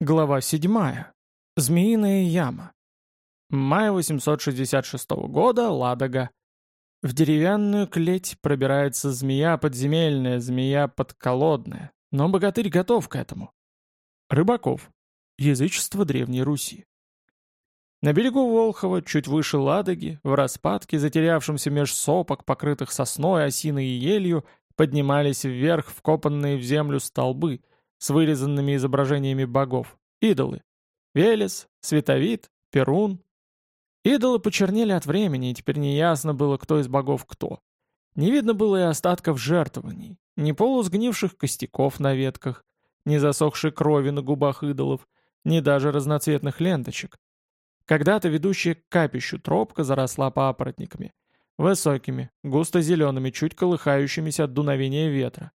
Глава 7. Змеиная яма. Май 866 года, Ладога. В деревянную клеть пробирается змея подземельная, змея подколодная, но богатырь готов к этому. Рыбаков. Язычество Древней Руси. На берегу Волхова, чуть выше Ладоги, в распадке, затерявшемся меж сопок, покрытых сосной, осиной и елью, поднимались вверх вкопанные в землю столбы — с вырезанными изображениями богов, идолы. Велес, Световид, Перун. Идолы почернели от времени, и теперь неясно было, кто из богов кто. Не видно было и остатков жертвований, ни полусгнивших костяков на ветках, ни засохшей крови на губах идолов, ни даже разноцветных ленточек. Когда-то ведущая к капищу тропка заросла папоротниками, высокими, густо-зелеными, чуть колыхающимися от дуновения ветра.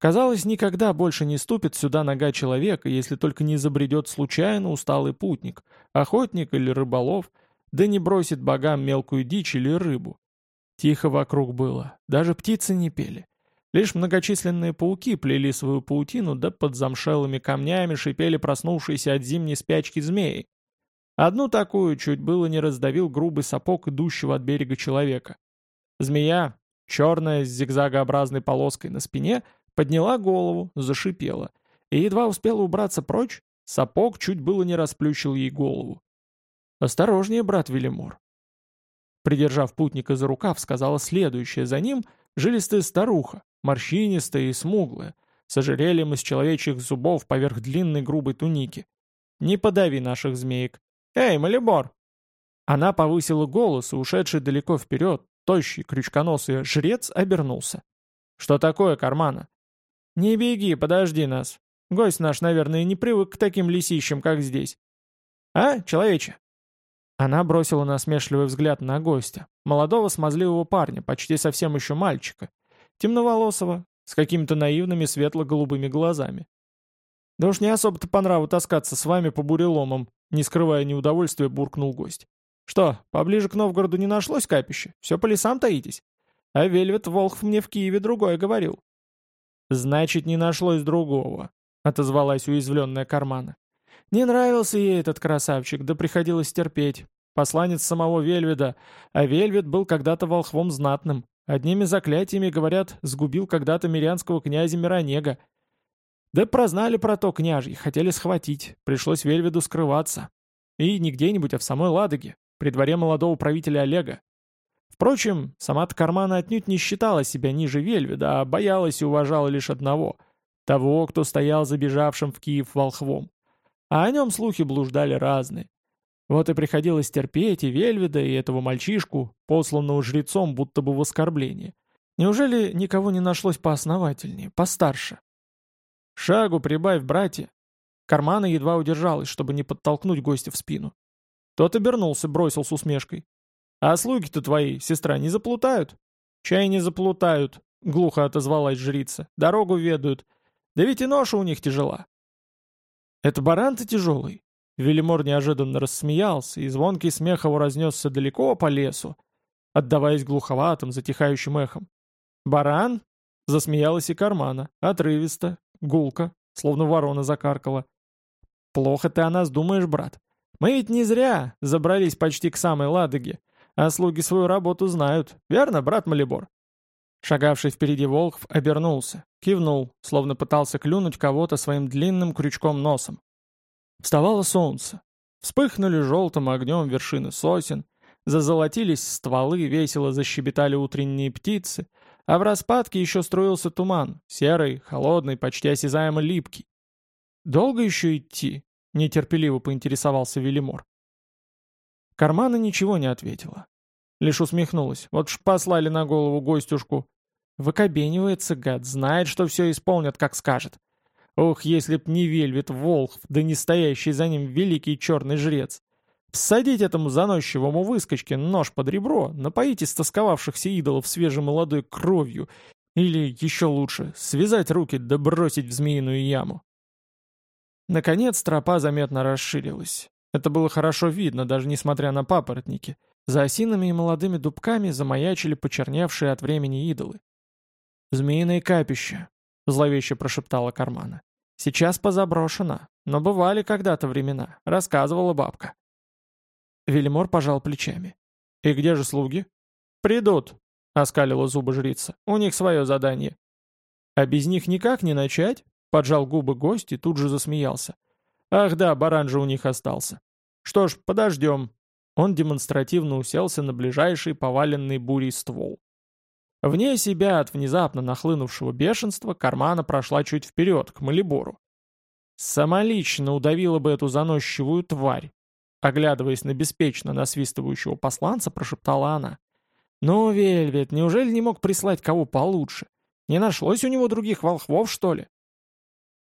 Казалось, никогда больше не ступит сюда нога человека, если только не забредет случайно усталый путник, охотник или рыболов, да не бросит богам мелкую дичь или рыбу. Тихо вокруг было, даже птицы не пели. Лишь многочисленные пауки плели свою паутину, да под замшелыми камнями шипели проснувшиеся от зимней спячки змеи. Одну такую чуть было не раздавил грубый сапог идущего от берега человека. Змея, черная с зигзагообразной полоской на спине — Подняла голову, зашипела. И едва успела убраться прочь, сапог чуть было не расплющил ей голову. «Осторожнее, брат Велимор». Придержав путника за рукав, сказала следующее за ним жилистая старуха, морщинистая и смуглая, с ожерельем из человечьих зубов поверх длинной грубой туники. «Не подави наших змеек!» «Эй, Малибор!» Она повысила голос, и ушедший далеко вперед, тощий, крючконосый жрец обернулся. «Что такое, кармана?» «Не беги, подожди нас. Гость наш, наверное, не привык к таким лисищам, как здесь». «А, человече?» Она бросила насмешливый взгляд на гостя, молодого смазливого парня, почти совсем еще мальчика, темноволосого, с какими-то наивными светло-голубыми глазами. «Да уж не особо-то по нраву таскаться с вами по буреломам», не скрывая неудовольствия, буркнул гость. «Что, поближе к Новгороду не нашлось капище? Все по лесам таитесь? А Вельвет Волхв мне в Киеве другое говорил. «Значит, не нашлось другого», — отозвалась уязвленная кармана. «Не нравился ей этот красавчик, да приходилось терпеть. Посланец самого Вельведа, а Вельвед был когда-то волхвом знатным. Одними заклятиями, говорят, сгубил когда-то мирянского князя Миронега. Да прознали про то княжьи, хотели схватить, пришлось Вельведу скрываться. И не где-нибудь, а в самой Ладоге, при дворе молодого правителя Олега. Впрочем, сама-то Кармана отнюдь не считала себя ниже Вельведа, а боялась и уважала лишь одного — того, кто стоял забежавшим в Киев волхвом. А о нем слухи блуждали разные. Вот и приходилось терпеть и Вельведа, и этого мальчишку, посланного жрецом будто бы в оскорбление. Неужели никого не нашлось поосновательнее, постарше? «Шагу прибавь, братья!» Кармана едва удержалась, чтобы не подтолкнуть гостя в спину. Тот обернулся, бросил с усмешкой. «А слуги-то твои, сестра, не заплутают?» «Чай не заплутают», — глухо отозвалась жрица. «Дорогу ведают. Да ведь и ноша у них тяжела». «Это баран-то тяжелый?» Велимор неожиданно рассмеялся, и звонкий смех его разнесся далеко по лесу, отдаваясь глуховатым, затихающим эхом. «Баран?» — засмеялась и кармана, отрывисто, гулко, словно ворона закаркала. «Плохо ты о нас думаешь, брат. Мы ведь не зря забрались почти к самой Ладоге. А слуги свою работу знают, верно, брат Малибор?» Шагавший впереди Волхв обернулся, кивнул, словно пытался клюнуть кого-то своим длинным крючком носом. Вставало солнце. Вспыхнули желтым огнем вершины сосен, зазолотились стволы, весело защебетали утренние птицы, а в распадке еще строился туман, серый, холодный, почти осязаемо липкий. «Долго еще идти?» — нетерпеливо поинтересовался Велимор. Кармана ничего не ответила. Лишь усмехнулась. Вот ж послали на голову гостюшку. Выкобенивается гад, знает, что все исполнят, как скажет. Ох, если б не Вельвет Волхв, да не стоящий за ним великий черный жрец. Всадить этому заносчивому выскочке нож под ребро, напоить истосковавшихся идолов свежей молодой кровью, или, еще лучше, связать руки да бросить в змеиную яму. Наконец тропа заметно расширилась. Это было хорошо видно, даже несмотря на папоротники — за осинами и молодыми дубками замаячили почерневшие от времени идолы. «Змеиное капище», — зловеще прошептала Кармана. Сейчас позаброшено, но бывали когда-то времена, рассказывала бабка. Велимор пожал плечами. «И где же слуги?» «Придут», — оскалила зубы жрица. «У них свое задание». «А без них никак не начать?» — поджал губы гость и тут же засмеялся. «Ах да, баран же у них остался. Что ж, подождем». Он демонстративно уселся на ближайший поваленный бурей ствол. Вне себя от внезапно нахлынувшего бешенства кармана прошла чуть вперед, к Малибору. Самолично удавила бы эту заносчивую тварь. Оглядываясь на беспечно насвистывающего посланца, прошептала она. «Ну, Вельвет, неужели не мог прислать кого получше? Не нашлось у него других волхвов, что ли?»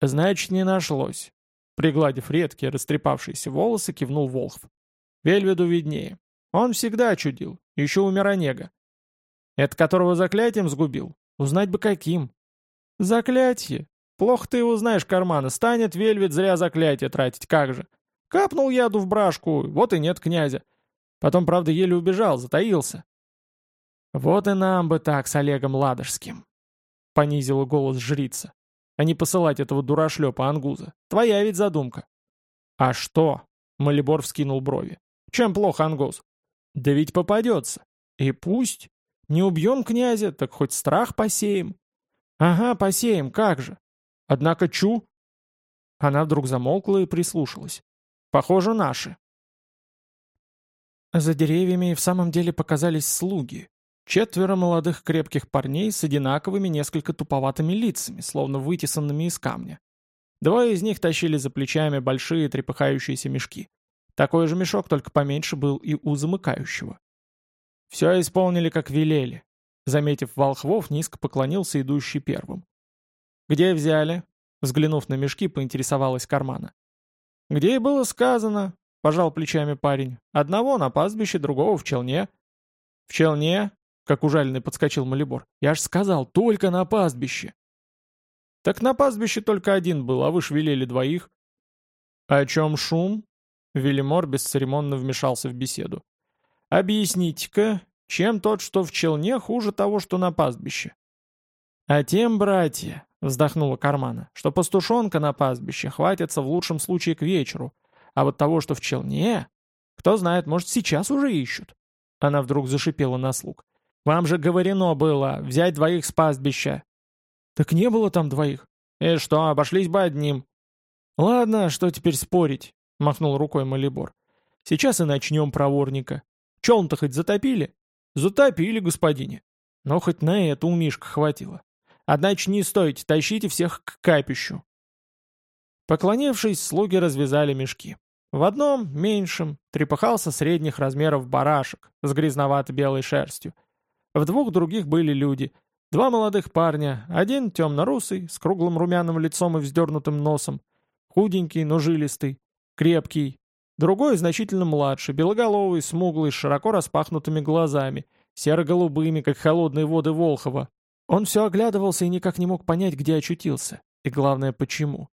«Значит, не нашлось», — пригладив редкие растрепавшиеся волосы, кивнул Волхв. «Вельведу виднее. Он всегда чудил, еще у Миронега. Это которого заклятием сгубил? Узнать бы каким. Заклятие. Плохо ты его знаешь, кармана. Станет Вельвет зря заклятие тратить, как же. Капнул яду в брашку, вот и нет князя. Потом, правда, еле убежал, затаился. Вот и нам бы так с Олегом Ладожским. Понизила голос жрица. А не посылать этого дурашлепа Ангуза. Твоя ведь задумка. А что? Малибор вскинул брови. Чем плохо Ангуз? Да ведь попадется. И пусть. Не убьем князя, так хоть страх посеем. Ага, посеем, как же. Однако чу... Она вдруг замолкла и прислушалась. Похоже, наши. За деревьями и в самом деле показались слуги. Четверо молодых крепких парней с одинаковыми несколько туповатыми лицами, словно вытесанными из камня. Двое из них тащили за плечами большие трепыхающиеся мешки. Такой же мешок, только поменьше был и у замыкающего. Все исполнили, как велели. Заметив волхвов, низко поклонился идущий первым. «Где взяли?» Взглянув на мешки, поинтересовалась кармана. «Где и было сказано», — пожал плечами парень. «Одного на пастбище, другого в челне». «В челне?» — как ужаленный подскочил Малибор. «Я ж сказал, только на пастбище». «Так на пастбище только один был, а вы ж велели двоих». «О чем шум?» Велимор бесцеремонно вмешался в беседу. «Объясните-ка, чем тот, что в челне, хуже того, что на пастбище?» «А тем, братья», — вздохнула Кармана, «что пастушонка на пастбище хватится в лучшем случае к вечеру, а вот того, что в челне, кто знает, может, сейчас уже ищут». Она вдруг зашипела на слуг. «Вам же говорено было взять двоих с пастбища». «Так не было там двоих». «И что, обошлись бы одним». «Ладно, что теперь спорить?» — махнул рукой Малибор. «Сейчас и начнем проворника. Челн-то хоть затопили?» «Затопили, господине». Но хоть на это у Мишка хватило. Одначе не стойте, тащите всех к капищу. Поклонившись, слуги развязали мешки. В одном, меньшем, трепыхался средних размеров барашек с грязновато-белой шерстью. В двух других были люди. Два молодых парня, один темно-русый, с круглым румяным лицом и вздернутым носом, худенький, но жилистый, крепкий, Другой значительно младше, белоголовый, смуглый, с широко распахнутыми глазами, серо-голубыми, как холодные воды Волхова. Он все оглядывался и никак не мог понять, где очутился, и главное, почему.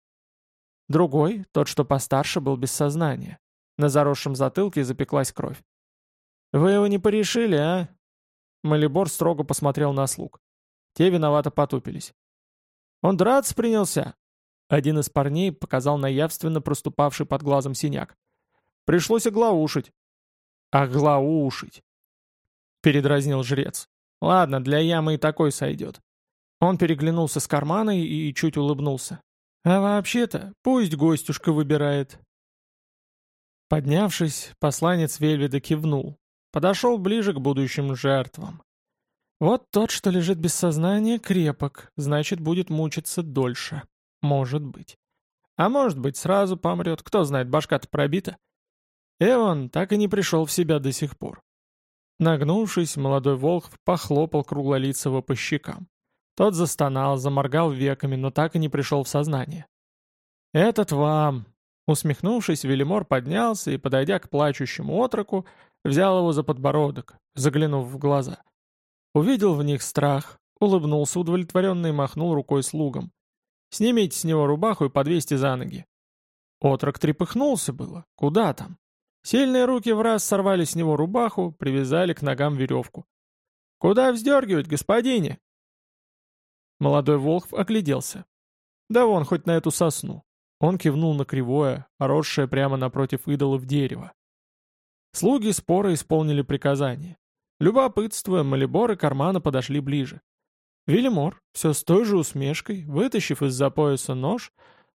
Другой, тот, что постарше, был без сознания. На заросшем затылке запеклась кровь. «Вы его не порешили, а?» Малибор строго посмотрел на слуг. Те виновато потупились. «Он драться принялся?» Один из парней показал на явственно проступавший под глазом синяк. Пришлось оглаушить». «Оглаушить», — передразнил жрец. «Ладно, для ямы и такой сойдет». Он переглянулся с карманой и чуть улыбнулся. «А вообще-то, пусть гостюшка выбирает». Поднявшись, посланец Вельведа кивнул. Подошел ближе к будущим жертвам. Вот тот, что лежит без сознания, крепок, значит, будет мучиться дольше. Может быть. А может быть, сразу помрет, кто знает, башка-то пробита. Эван так и не пришел в себя до сих пор. Нагнувшись, молодой волк похлопал круглолицего по щекам. Тот застонал, заморгал веками, но так и не пришел в сознание. «Этот вам!» Усмехнувшись, Велимор поднялся и, подойдя к плачущему отроку, взял его за подбородок, заглянув в глаза. Увидел в них страх, улыбнулся удовлетворенно и махнул рукой слугам. «Снимите с него рубаху и подвесьте за ноги». Отрок трепыхнулся было. Куда там? Сильные руки в раз сорвали с него рубаху, привязали к ногам веревку. «Куда вздергивать, господине?» Молодой Волхв огляделся. Да вон, хоть на эту сосну. Он кивнул на кривое, росшее прямо напротив идолов дерева. Слуги спора исполнили приказание. Любопытствуя, Малибор и Кармана подошли ближе. Велимор, все с той же усмешкой, вытащив из-за пояса нож,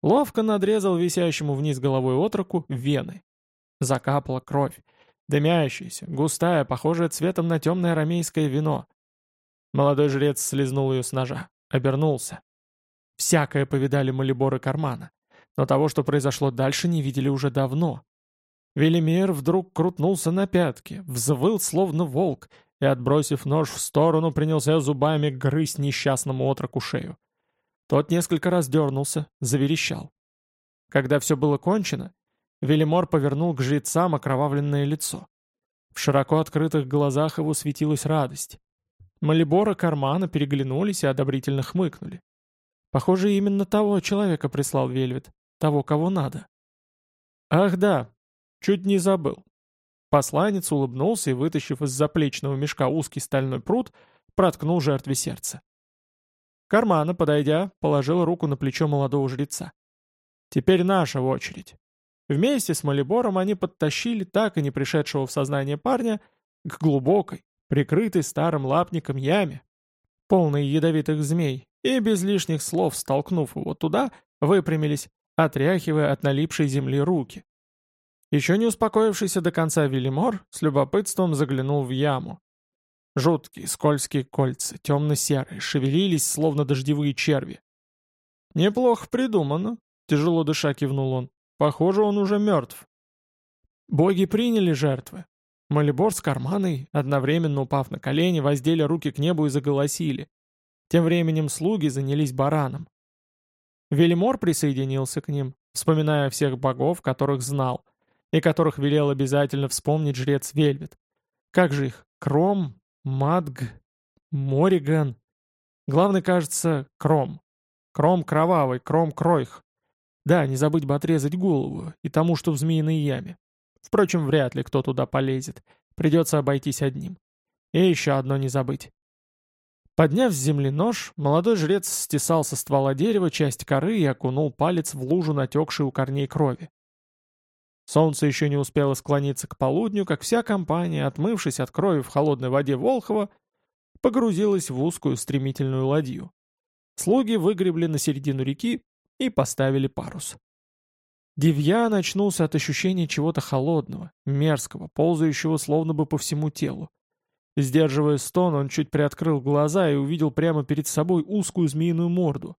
ловко надрезал висящему вниз головой отроку вены. Закапала кровь, дымящаяся, густая, похожая цветом на темное рамейское вино. Молодой жрец слезнул ее с ножа, обернулся. Всякое повидали Малибор и Кармана, но того, что произошло дальше, не видели уже давно. Велимир вдруг крутнулся на пятки, взвыл словно волк и, отбросив нож в сторону, принялся зубами грызть несчастному отроку шею. Тот несколько раз дернулся, заверещал. Когда все было кончено, Велимор повернул к жрецам окровавленное лицо. В широко открытых глазах его светилась радость. Малибора кармана переглянулись и одобрительно хмыкнули. Похоже, именно того человека прислал Вельвет, того, кого надо. «Ах да, чуть не забыл». Посланец улыбнулся и, вытащив из заплечного мешка узкий стальной пруд, проткнул жертве сердце. Кармана, подойдя, положил руку на плечо молодого жреца. «Теперь наша очередь». Вместе с Малибором они подтащили так и не пришедшего в сознание парня к глубокой, прикрытой старым лапником яме, полной ядовитых змей, и без лишних слов, столкнув его туда, выпрямились, отряхивая от налипшей земли руки. Еще не успокоившийся до конца Велимор с любопытством заглянул в яму. Жуткие, скользкие кольца, темно-серые, шевелились, словно дождевые черви. «Неплохо придумано», — тяжело дыша кивнул он. «Похоже, он уже мертв». Боги приняли жертвы, Малибор с карманой, одновременно упав на колени, воздели руки к небу и заголосили. Тем временем слуги занялись бараном. Велимор присоединился к ним, вспоминая всех богов, которых знал, и которых велел обязательно вспомнить жрец Вельвет. Как же их? Кром, Мадг, Мориган. Главный, кажется, Кром. Кром кровавый, Кром Кройх. Да, не забыть бы отрезать голову и тому, что в змеиной яме. Впрочем, вряд ли кто туда полезет. Придется обойтись одним. И еще одно не забыть. Подняв с земли нож, молодой жрец стесал со ствола дерева часть коры и окунул палец в лужу натекшей у корней крови. Солнце еще не успело склониться к полудню, как вся компания, отмывшись от крови в холодной воде Волхова, погрузилась в узкую стремительную ладью. Слуги выгребли на середину реки и поставили парус. Девьян очнулся от ощущения чего-то холодного, мерзкого, ползающего словно бы по всему телу. Сдерживая стон, он чуть приоткрыл глаза и увидел прямо перед собой узкую змеиную морду.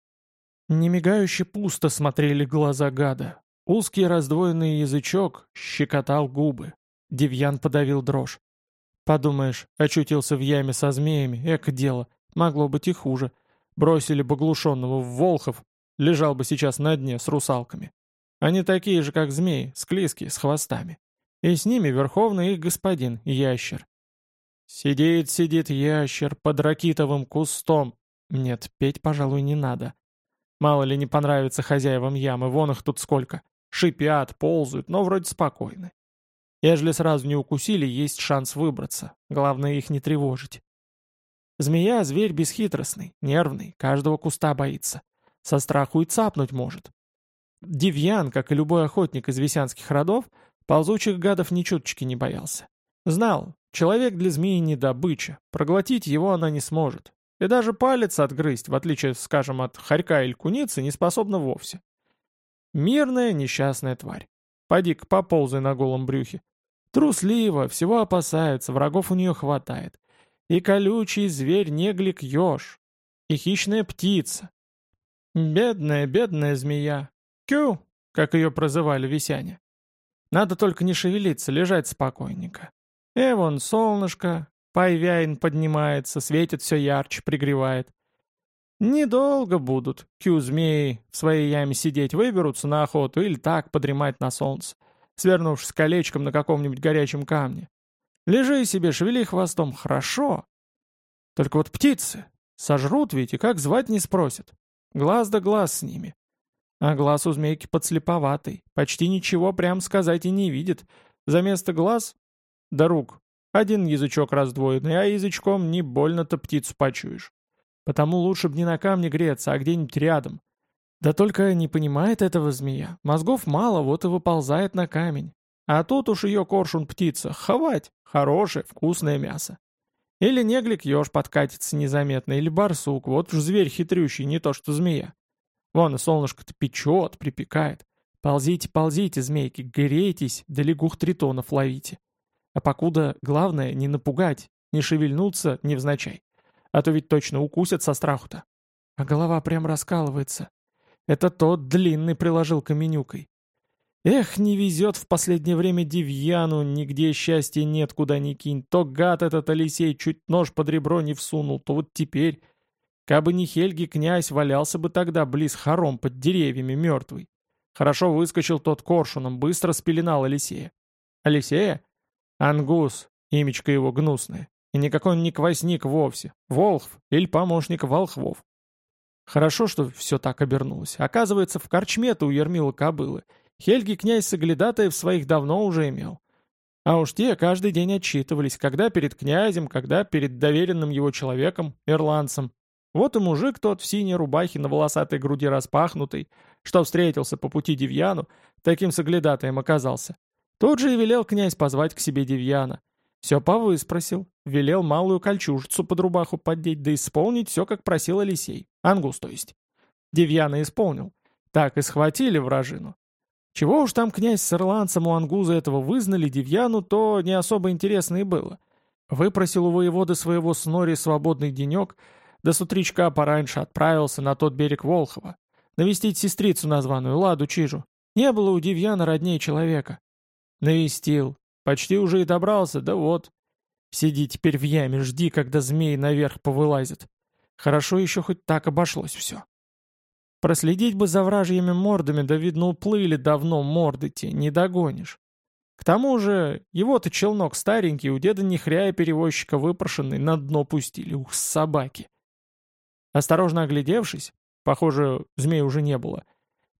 Немигающе пусто смотрели глаза гада. Узкий раздвоенный язычок щекотал губы. Девьян подавил дрожь. Подумаешь, очутился в яме со змеями, эко дело, могло быть и хуже. Бросили бы глушенного в Волхов, лежал бы сейчас на дне с русалками. Они такие же, как змеи, склизкие, с хвостами. И с ними верховный их господин, ящер. Сидит, сидит ящер под ракитовым кустом. Нет, петь, пожалуй, не надо. Мало ли не понравится хозяевам ямы, вон их тут сколько. Шипят, ползают, но вроде спокойны. Ежели сразу не укусили, есть шанс выбраться. Главное их не тревожить. Змея — зверь бесхитростный, нервный, каждого куста боится. Со страху и цапнуть может. Девьян, как и любой охотник из висянских родов, ползучих гадов ни чуточки не боялся. Знал, человек для змеи не добыча, проглотить его она не сможет. И даже палец отгрызть, в отличие, скажем, от хорька или куницы, не способна вовсе. Мирная несчастная тварь. Поди-ка поползай на голом брюхе. Трусливо, всего опасается, врагов у нее хватает. И колючий зверь неглик еж, и хищная птица. Бедная, бедная змея, Кю, как ее прозывали висяне. Надо только не шевелиться, лежать спокойненько. И вон солнышко, пайвяин поднимается, светит все ярче, пригревает. Недолго будут кю-змеи в своей яме сидеть, выберутся на охоту или так подремать на солнце, свернувшись колечком на каком-нибудь горячем камне. Лежи себе, шевели хвостом, хорошо. Только вот птицы сожрут ведь и как звать не спросят. Глаз да глаз с ними. А глаз у змейки подслеповатый, почти ничего прям сказать и не видит. За место глаз — да рук. Один язычок раздвоенный, а язычком не больно-то птицу почуешь. Потому лучше б не на камне греться, а где-нибудь рядом. Да только не понимает этого змея. Мозгов мало, вот и выползает на камень. А тут уж ее коршун птица. Ховать. Хорошее, вкусное мясо. Или неглик еж подкатится незаметно, или барсук. Вот уж зверь хитрющий, не то что змея. Вон и солнышко-то печет, припекает. Ползите, ползите, змейки, грейтесь, да лягух тритонов ловите. А покуда главное не напугать, не шевельнуться невзначай. А то ведь точно укусят со страху-то. А голова прям раскалывается. Это тот длинный приложил каменюкой. Эх, не везет в последнее время Девьяну, нигде счастья нет, куда ни кинь. То гад этот Алисей чуть нож под ребро не всунул, то вот теперь... Кабы не Хельги, князь валялся бы тогда близ хором под деревьями мертвый. Хорошо выскочил тот коршуном, быстро спеленал Алисея. Алисея? Ангус, имечко его гнусное. И никакой он не квасник вовсе. Волхв или помощник волхвов. Хорошо, что все так обернулось. Оказывается, в корчме-то у Ермила кобылы. Хельги князь Соглядатаев своих давно уже имел. А уж те каждый день отчитывались, когда перед князем, когда перед доверенным его человеком, ирландцем. Вот и мужик тот в синей рубахе на волосатой груди распахнутой, что встретился по пути Девьяну, таким соглядатаем оказался. Тут же и велел князь позвать к себе Девьяна. Все повыспросил, велел малую кольчужицу под рубаху поддеть, да исполнить все, как просил Алисей. Ангус, то есть. Девьяна исполнил. Так и схватили вражину. Чего уж там князь с ирландцем у Ангуза этого вызнали Девьяну, то не особо интересно и было. Выпросил у воеводы своего снори свободный денек, да с утречка пораньше отправился на тот берег Волхова, навестить сестрицу названную, Ладу Чижу. Не было у Девьяна роднее человека. Навестил. Почти уже и добрался, да вот. Сиди теперь в яме, жди, когда змей наверх повылазит. Хорошо еще хоть так обошлось все. Проследить бы за вражьими мордами, да видно уплыли давно морды те, не догонишь. К тому же, его-то челнок старенький, у деда нехряя перевозчика выпрошенный, на дно пустили, ух, собаки. Осторожно оглядевшись, похоже, змей уже не было,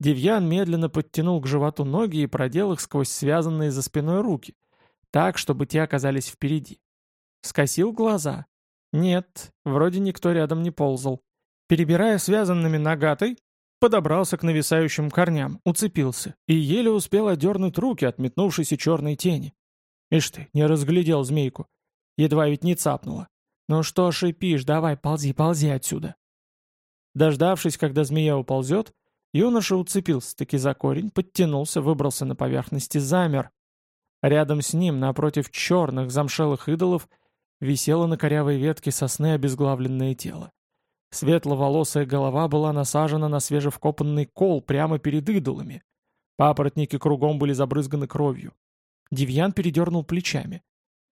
Девьян медленно подтянул к животу ноги и продел их сквозь связанные за спиной руки, так, чтобы те оказались впереди. Скосил глаза. Нет, вроде никто рядом не ползал. Перебирая связанными нагатой, подобрался к нависающим корням, уцепился и еле успел одернуть руки от метнувшейся черной тени. Ишь ты, не разглядел змейку. Едва ведь не цапнула. Ну что шипишь, давай, ползи, ползи отсюда. Дождавшись, когда змея уползет, юноша уцепился-таки за корень, подтянулся, выбрался на поверхность и замер. Рядом с ним, напротив черных замшелых идолов, висело на корявой ветке сосны обезглавленное тело. Светловолосая голова была насажена на свежевкопанный кол прямо перед идолами. Папоротники кругом были забрызганы кровью. Девьян передернул плечами.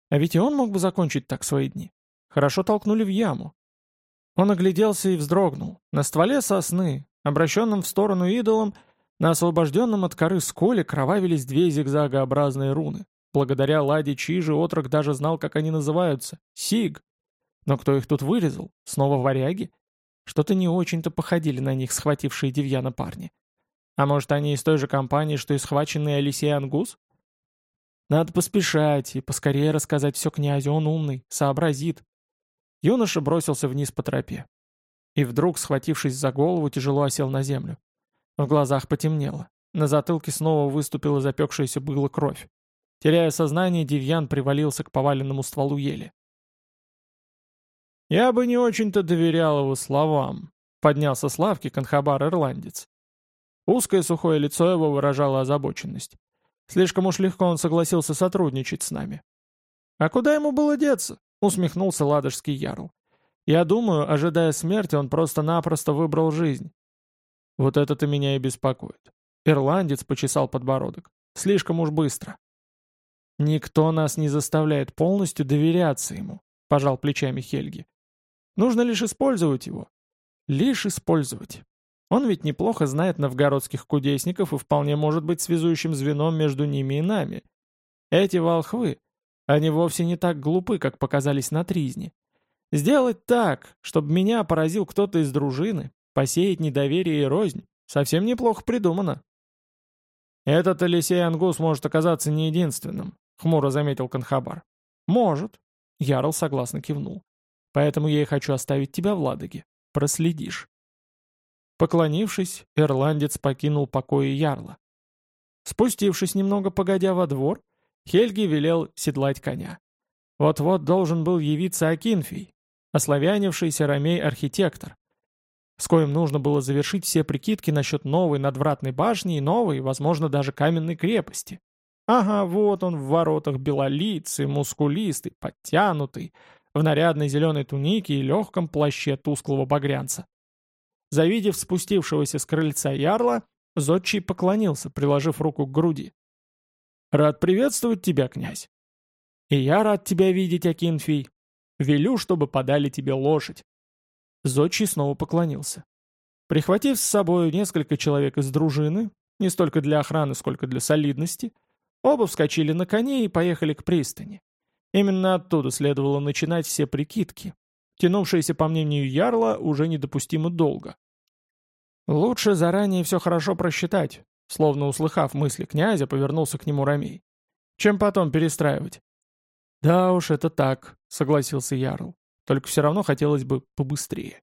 А ведь и он мог бы закончить так свои дни. Хорошо толкнули в яму. Он огляделся и вздрогнул. На стволе сосны, обращенном в сторону идолом, на освобожденном от коры сколе кровавились две зигзагообразные руны. Благодаря ладе Чижи отрок даже знал, как они называются. Сиг. Но кто их тут вырезал? Снова варяги? Что-то не очень-то походили на них схватившие Девьяна парни. А может, они из той же компании, что и схваченный Алисей Ангус? Надо поспешать и поскорее рассказать все князю, он умный, сообразит. Юноша бросился вниз по тропе. И вдруг, схватившись за голову, тяжело осел на землю. В глазах потемнело. На затылке снова выступила запекшаяся было кровь. Теряя сознание, Девьян привалился к поваленному стволу ели. «Я бы не очень-то доверял его словам», — поднялся с лавки конхабар-ирландец. Узкое сухое лицо его выражало озабоченность. Слишком уж легко он согласился сотрудничать с нами. «А куда ему было деться?» — усмехнулся ладожский ярл. «Я думаю, ожидая смерти, он просто-напросто выбрал жизнь». «Вот это-то меня и беспокоит». Ирландец почесал подбородок. «Слишком уж быстро». «Никто нас не заставляет полностью доверяться ему», — пожал плечами Хельги. Нужно лишь использовать его. Лишь использовать. Он ведь неплохо знает новгородских кудесников и вполне может быть связующим звеном между ними и нами. Эти волхвы, они вовсе не так глупы, как показались на тризне. Сделать так, чтобы меня поразил кто-то из дружины, посеять недоверие и рознь, совсем неплохо придумано. «Этот Алисей Ангус может оказаться не единственным», — хмуро заметил Конхабар. «Может», — Ярл согласно кивнул. Поэтому я и хочу оставить тебя в Ладоге. Проследишь. Поклонившись, ирландец покинул покои ярла. Спустившись немного погодя во двор, Хельги велел седлать коня. Вот-вот должен был явиться Акинфий, ославянившийся ромей-архитектор, с коим нужно было завершить все прикидки насчет новой надвратной башни и новой, возможно, даже каменной крепости. Ага, вот он в воротах белолицый, мускулистый, подтянутый, в нарядной зеленой тунике и легком плаще тусклого багрянца. Завидев спустившегося с крыльца ярла, Зодчий поклонился, приложив руку к груди. «Рад приветствовать тебя, князь!» «И я рад тебя видеть, Акинфий. Велю, чтобы подали тебе лошадь». Зодчий снова поклонился. Прихватив с собой несколько человек из дружины, не столько для охраны, сколько для солидности, оба вскочили на коней и поехали к пристани. Именно оттуда следовало начинать все прикидки, тянувшиеся, по мнению Ярла, уже недопустимо долго. Лучше заранее все хорошо просчитать, словно услыхав мысли князя, повернулся к нему Рамей. Чем потом перестраивать? Да уж, это так, согласился Ярл. Только все равно хотелось бы побыстрее.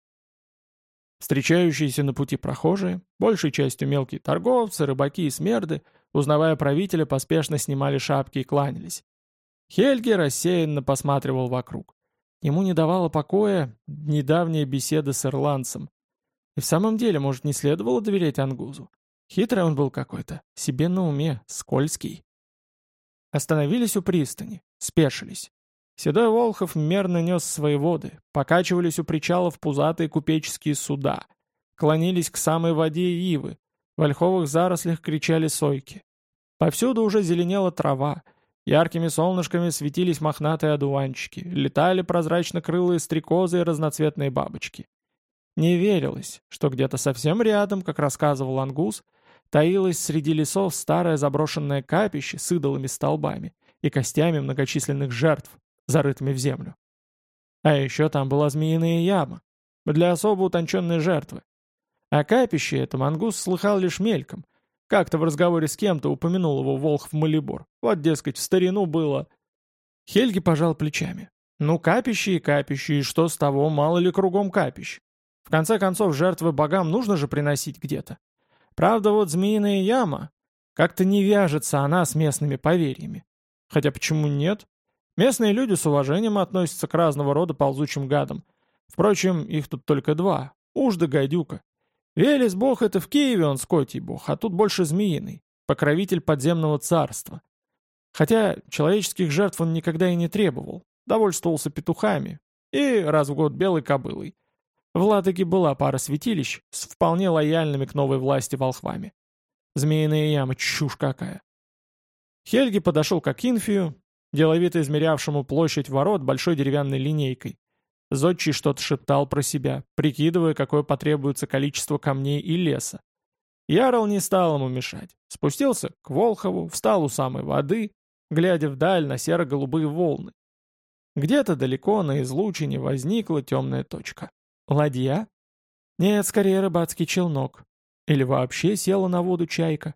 Встречающиеся на пути прохожие, большей частью мелкие торговцы, рыбаки и смерды, узнавая правителя, поспешно снимали шапки и кланялись. Хельги рассеянно посматривал вокруг. Ему не давала покоя недавняя беседа с ирландцем. И в самом деле, может, не следовало доверять Ангузу? Хитрый он был какой-то, себе на уме, скользкий. Остановились у пристани, спешились. Седой Волхов мерно нес свои воды, покачивались у причалов пузатые купеческие суда, клонились к самой воде ивы, в ольховых зарослях кричали сойки. Повсюду уже зеленела трава, яркими солнышками светились мохнатые одуванчики, летали прозрачно-крылые стрекозы и разноцветные бабочки. Не верилось, что где-то совсем рядом, как рассказывал Ангус, таилось среди лесов старое заброшенное капище с идолами-столбами и костями многочисленных жертв, зарытыми в землю. А еще там была змеиная яма, для особо утонченной жертвы. А капище это Мангус слыхал лишь мельком. Как-то в разговоре с кем-то упомянул его Волхв Малибор. Вот, дескать, в старину было. Хельги пожал плечами. Ну, капище и капище, и что с того, мало ли кругом капищ. В конце концов, жертвы богам нужно же приносить где-то. Правда, вот змеиная яма, как-то не вяжется она с местными поверьями. Хотя почему нет? Местные люди с уважением относятся к разного рода ползучим гадам. Впрочем, их тут только два — уж да гадюка. Велес бог — это в Киеве он скотий бог, а тут больше змеиный, покровитель подземного царства. Хотя человеческих жертв он никогда и не требовал, довольствовался петухами и раз в год белой кобылой. В Ладоге была пара святилищ с вполне лояльными к новой власти волхвами. Змеиная яма, чушь какая. Хельги подошел к Акинфию, деловито измерявшему площадь ворот большой деревянной линейкой. Зодчий что-то шептал про себя, прикидывая, какое потребуется количество камней и леса. Ярл не стал ему мешать. Спустился к Волхову, встал у самой воды, глядя вдаль на серо-голубые волны. Где-то далеко на излучине возникла темная точка. Ладья? Нет, скорее рыбацкий челнок. Или вообще села на воду чайка.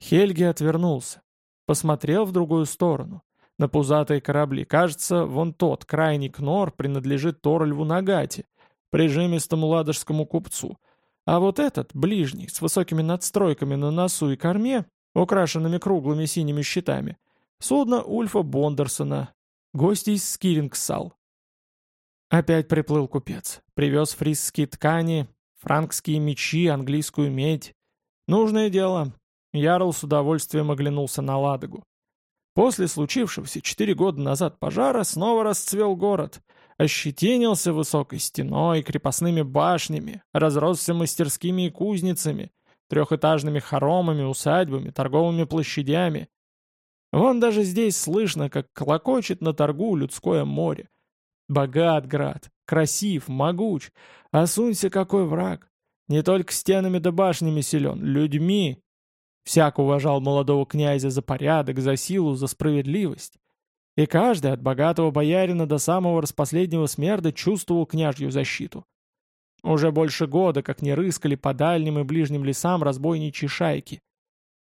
Хельги отвернулся. Посмотрел в другую сторону. На пузатые корабли. Кажется, вон тот, крайний кнор, принадлежит Торльву Нагате, прижимистому ладожскому купцу. А вот этот, ближний, с высокими надстройками на носу и корме, украшенными круглыми синими щитами, судно Ульфа Бондерсона, гости из Скирингсал. Опять приплыл купец. Привез фрисские ткани, франкские мечи, английскую медь. Нужное дело, Ярл с удовольствием оглянулся на Ладогу. После случившегося четыре года назад пожара снова расцвел город, ощетинился высокой стеной, крепостными башнями, разросся мастерскими и кузницами, трехэтажными хоромами, усадьбами, торговыми площадями. Вон даже здесь слышно, как клокочет на торгу людское море. Богат град, красив, могуч, а сунься какой враг. Не только стенами да башнями силен, людьми, Всяк уважал молодого князя за порядок, за силу, за справедливость. И каждый, от богатого боярина до самого распоследнего смерда, чувствовал княжью защиту. Уже больше года, как не рыскали по дальним и ближним лесам разбойничьи шайки.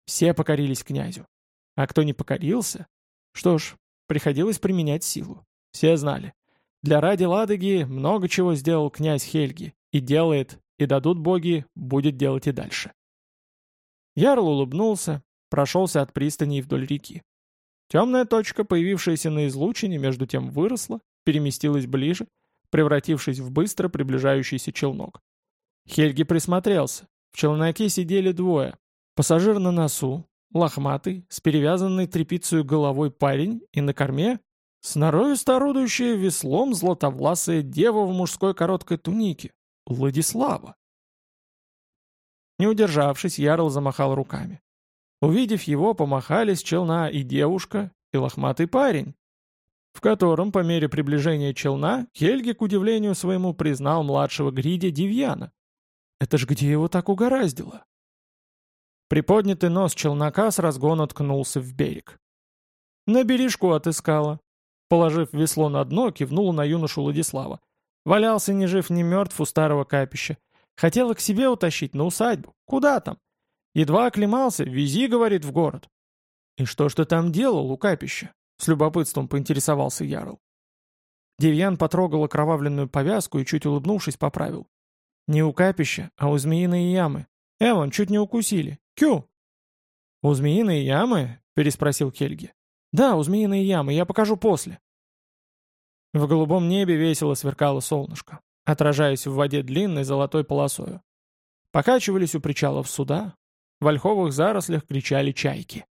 Все покорились князю. А кто не покорился? Что ж, приходилось применять силу. Все знали. Для ради Ладоги много чего сделал князь Хельги и делает и дадут боги, будет делать и дальше. Ярл улыбнулся, прошелся от пристани вдоль реки. Темная точка, появившаяся на излучине, между тем выросла, переместилась ближе, превратившись в быстро приближающийся челнок. Хельги присмотрелся. В челноке сидели двое. Пассажир на носу, лохматый, с перевязанной тряпицей головой парень, и на корме сноровисто орудующая веслом златовласая дева в мужской короткой тунике, Владислава. Не удержавшись, Ярл замахал руками. Увидев его, помахали с челна и девушка, и лохматый парень, в котором, по мере приближения челна, Хельги, к удивлению своему, признал младшего Гридя Дивьяна. Это ж где его так угораздило? Приподнятый нос челнока с разгона ткнулся в берег. На бережку отыскала. Положив весло на дно, кивнула на юношу Владислава. Валялся ни жив, ни мертв у старого капища. Хотела к себе утащить, на усадьбу. Куда там? Едва оклемался, вези, говорит, в город. И что ж ты там делал у капища? С любопытством поинтересовался Ярл. Девьян потрогал окровавленную повязку и, чуть улыбнувшись, поправил. «Не у капища, а у змеиной ямы. Эван, чуть не укусили. Кю!» «У змеиной ямы?» — переспросил Хельги. «Да, у змеиной ямы, я покажу после». В голубом небе весело сверкало солнышко, отражаясь в воде длинной золотой полосою. Покачивались у причалов суда, в ольховых зарослях кричали чайки.